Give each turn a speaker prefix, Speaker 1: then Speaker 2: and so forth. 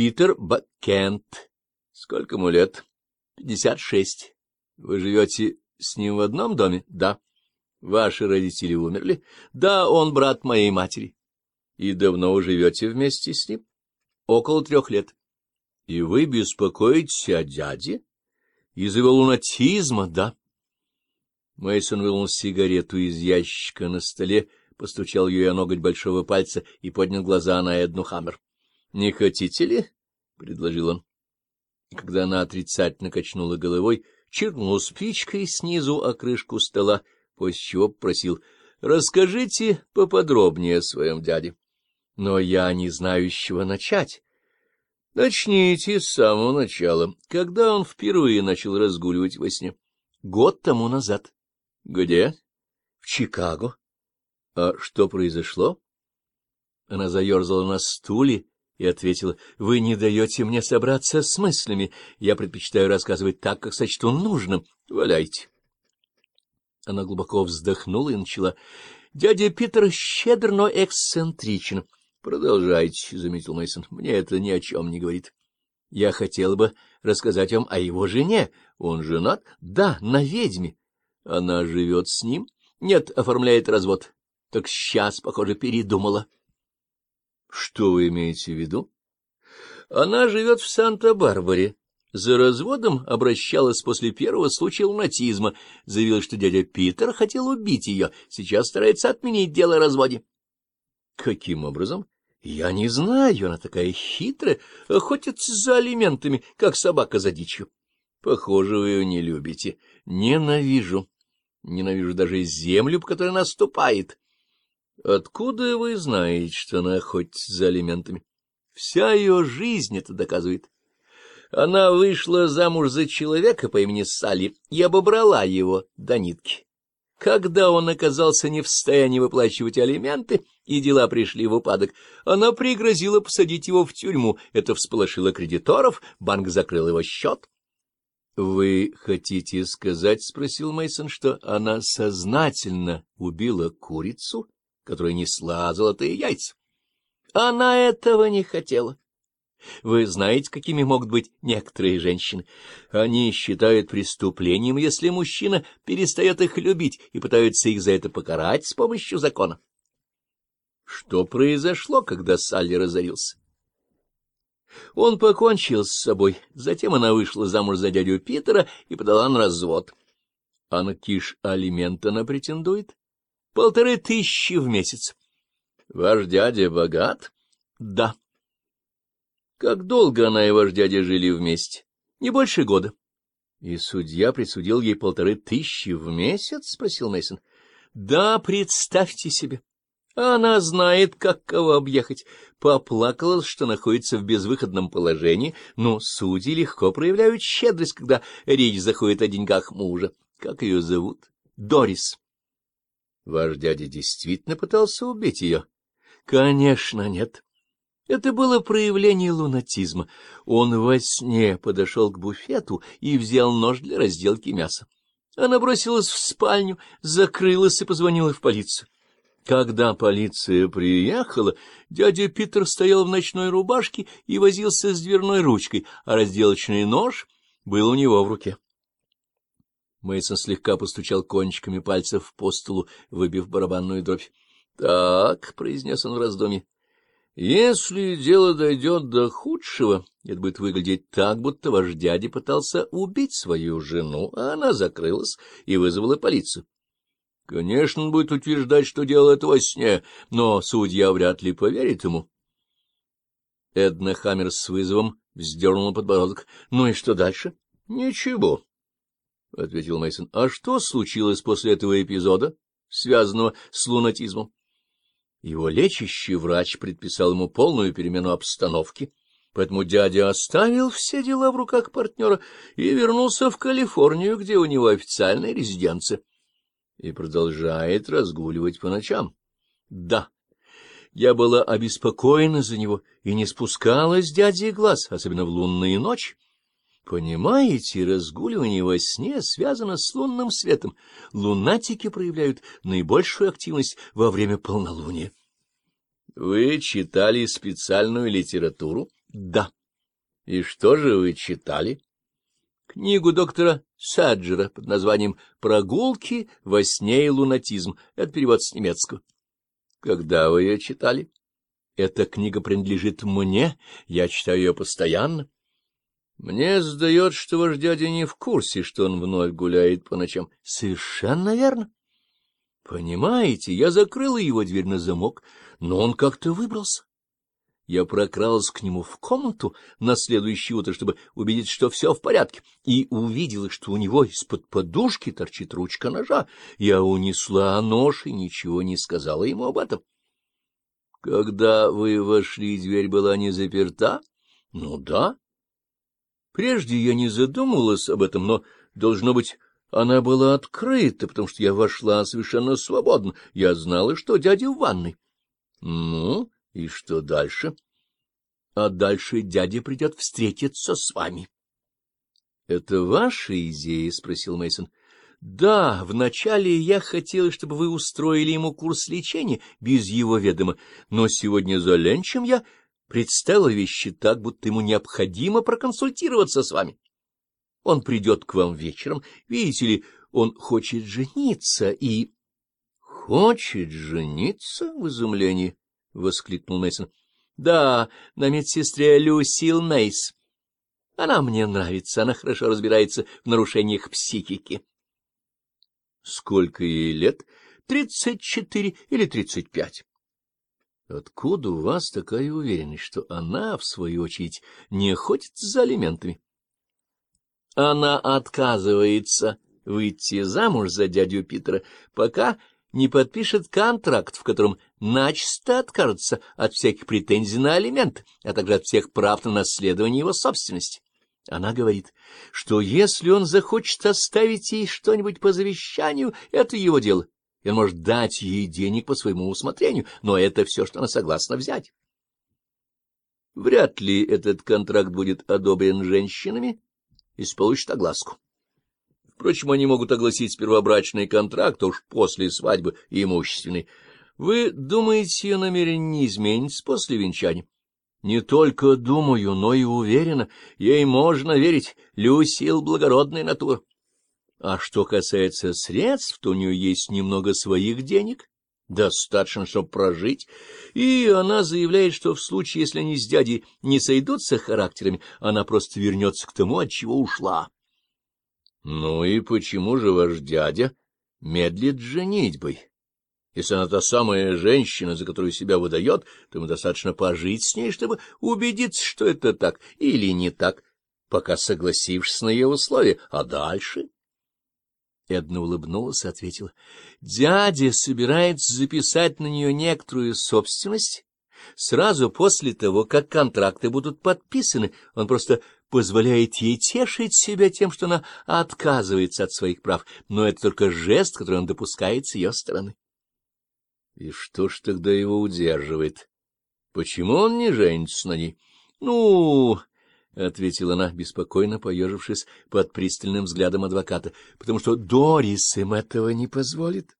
Speaker 1: Питер Баккент. Сколько ему лет? Пятьдесят шесть. Вы живете с ним в одном доме? Да. Ваши родители умерли? Да, он брат моей матери. И давно вы живете вместе с ним? Около трех лет. И вы беспокоитесь о дяде? Из его лунатизма, да. Мейсон вынул сигарету из ящика на столе, постучал ее о ноготь большого пальца и поднял глаза на Эдну Хаммер. — Не хотите ли? — предложил он. И когда она отрицательно качнула головой, чиркнул спичкой снизу о крышку стола, после чего попросил — Расскажите поподробнее о своем дяде. — Но я не знаю, с чего начать. — Начните с самого начала, когда он впервые начал разгуливать во сне. — Год тому назад. — Где? — В Чикаго. — А что произошло? Она заерзала на стуле, и ответила, — Вы не даете мне собраться с мыслями. Я предпочитаю рассказывать так, как сочту нужным. Валяйте. Она глубоко вздохнула и начала. — Дядя Питер щедр, но эксцентричен. — Продолжайте, — заметил Мейсон. Мне это ни о чем не говорит. — Я хотел бы рассказать вам о его жене. Он женат? — Да, на ведьме. — Она живет с ним? — Нет, оформляет развод. — Так сейчас, похоже, передумала. — что вы имеете в виду? Она живет в Санта-Барбаре. За разводом обращалась после первого случая лунатизма, заявила, что дядя Питер хотел убить ее, сейчас старается отменить дело о разводе. — Каким образом? — Я не знаю, она такая хитрая, охотится за алиментами, как собака за дичью. — Похоже, вы ее не любите. — Ненавижу. Ненавижу даже землю, по которой наступает. ступает. — Откуда вы знаете, что она охотится за алиментами? Вся ее жизнь это доказывает. Она вышла замуж за человека по имени Салли и обобрала его до нитки. Когда он оказался не в состоянии выплачивать алименты, и дела пришли в упадок, она пригрозила посадить его в тюрьму. Это всполошило кредиторов, банк закрыл его счет. — Вы хотите сказать, — спросил мейсон что она сознательно убила курицу которая несла золотые яйца. Она этого не хотела. Вы знаете, какими могут быть некоторые женщины. Они считают преступлением, если мужчина перестает их любить и пытаются их за это покарать с помощью закона. Что произошло, когда Салли разорился? Он покончил с собой, затем она вышла замуж за дядю Питера и подала на развод. А на киш алимент она претендует? Полторы тысячи в месяц. Ваш дядя богат? Да. Как долго она и ваш дядя жили вместе? Не больше года. И судья присудил ей полторы тысячи в месяц? спросил Мейсон. Да, представьте себе. Она знает, как кого объехать. Поплакалась, что находится в безвыходном положении, но судьи легко проявляют щедрость, когда речь заходит о деньгах мужа. Как ее зовут? Дорис. Ваш дядя действительно пытался убить ее? Конечно, нет. Это было проявление лунатизма. Он во сне подошел к буфету и взял нож для разделки мяса. Она бросилась в спальню, закрылась и позвонила в полицию. Когда полиция приехала, дядя Питер стоял в ночной рубашке и возился с дверной ручкой, а разделочный нож был у него в руке. Мейсон слегка постучал кончиками пальцев по столу, выбив барабанную дробь. «Так», — произнес он в раздумье, — «если дело дойдет до худшего, это будет выглядеть так, будто ваш дядя пытался убить свою жену, а она закрылась и вызвала полицию». Конечно, он будет утверждать, что делал это во сне, но судья вряд ли поверит ему. Эдна Хаммер с вызовом вздернула подбородок. — Ну и что дальше? — Ничего. — ответил Мейсон. А что случилось после этого эпизода, связанного с лунатизмом? Его лечащий врач предписал ему полную перемену обстановки, поэтому дядя оставил все дела в руках партнера и вернулся в Калифорнию, где у него официальная резиденция, и продолжает разгуливать по ночам. Да, я была обеспокоена за него и не спускалась с дяди глаз, особенно в лунные ночи. Понимаете, разгуливание во сне связано с лунным светом. Лунатики проявляют наибольшую активность во время полнолуния. Вы читали специальную литературу? Да. И что же вы читали? Книгу доктора Саджера под названием «Прогулки во сне и лунатизм». Это перевод с немецкого. Когда вы ее читали? Эта книга принадлежит мне, я читаю ее постоянно. Мне сдает, что ваш дядя не в курсе, что он вновь гуляет по ночам. Совершенно верно. Понимаете, я закрыла его дверь на замок, но он как-то выбрался. Я прокралась к нему в комнату на следующее утро, чтобы убедиться, что все в порядке, и увидела, что у него из-под подушки торчит ручка ножа. Я унесла нож и ничего не сказала ему об этом. — Когда вы вошли, дверь была не заперта? — Ну да. Прежде я не задумывалась об этом, но, должно быть, она была открыта, потому что я вошла совершенно свободно. Я знала, что дядя в ванной. Ну, и что дальше? А дальше дядя придет встретиться с вами. — Это ваша идея? — спросил мейсон да, вначале я хотела, чтобы вы устроили ему курс лечения без его ведома, но сегодня за ленчем я Представила вещи так, будто ему необходимо проконсультироваться с вами. Он придет к вам вечером. Видите ли, он хочет жениться и... — Хочет жениться? — в изумлении воскликнул Мейсон. Да, на медсестре Люсил Мейс. Она мне нравится, она хорошо разбирается в нарушениях психики. — Сколько ей лет? — Тридцать четыре или тридцать пять. Откуда у вас такая уверенность, что она, в свою очередь, не охотится за элементами? Она отказывается выйти замуж за дядю Питера, пока не подпишет контракт, в котором начисто откажется от всяких претензий на алимент, а также от всех прав на наследование его собственности. Она говорит, что если он захочет оставить ей что-нибудь по завещанию, это его дело и он может дать ей денег по своему усмотрению, но это все, что она согласна взять. Вряд ли этот контракт будет одобрен женщинами, если получит огласку. Впрочем, они могут огласить сперва контракт, а уж после свадьбы имущественный. Вы думаете, намерение не изменится после венчания? Не только думаю, но и уверена. Ей можно верить. Люсил — благородная натур. А что касается средств, то у нее есть немного своих денег, достаточно, чтобы прожить, и она заявляет, что в случае, если они с дядей не сойдутся характерами, она просто вернется к тому, от чего ушла. — Ну и почему же ваш дядя медлит женитьбой? Если она та самая женщина, за которую себя выдает, то ему достаточно пожить с ней, чтобы убедиться, что это так или не так, пока согласившись на ее условия, а дальше... Эдна улыбнулась и ответила. — Дядя собирается записать на нее некоторую собственность. Сразу после того, как контракты будут подписаны, он просто позволяет ей тешить себя тем, что она отказывается от своих прав, но это только жест, который он допускает с ее стороны. И что ж тогда его удерживает? Почему он не женится на ней? Ну, — ответила она, беспокойно поежившись под пристальным взглядом адвоката, — потому что Дорис им этого не позволит.